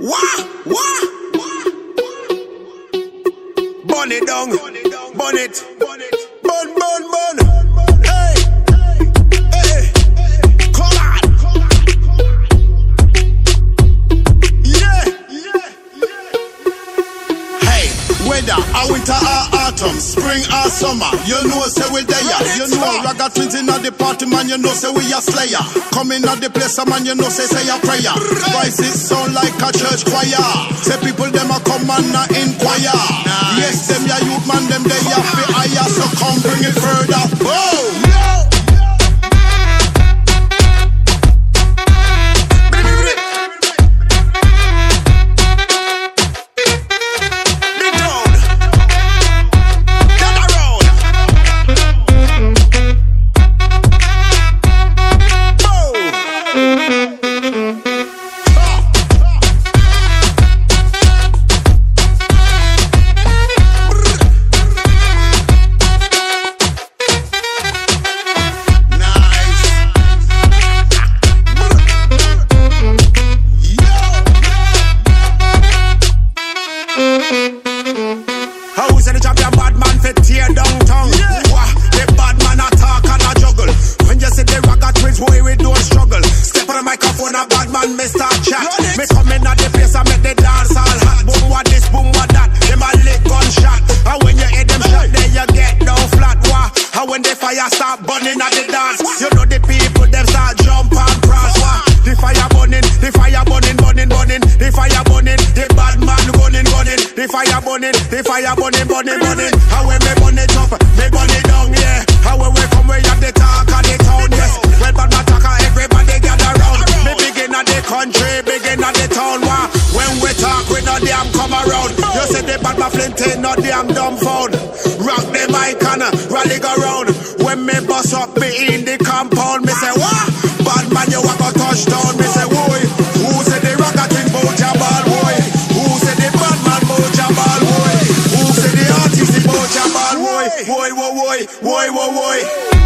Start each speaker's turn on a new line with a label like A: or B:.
A: Wah, wah. Burn it down, burn it,
B: whether a winter or autumn, spring or summer, you know say we there. You know Ragga Twins in the party, man. You know say we a slayer. Coming at the place, man. You know say say a prayer. Voices sound like a church choir. Say people them a come and a inquire.
A: When the fire start burning at the dance, you know the people, them start jump and cross. Wah, the fire burning, the fire burning, burning, burning. The fire burning, the bad man running, running. The fire burning, the fire burning, burning, burning. How when me burn it up, me burn it down, yeah. How when we come, we have the talk of the town, yes. Well, bad man talk, everybody gather round. Me begin at the country, begin at the town, wah. When we talk, we no damn come around. You say the bad man flint ain't no damn dumb phone. Rock the mic and Boy, boy, boy, boy, boy.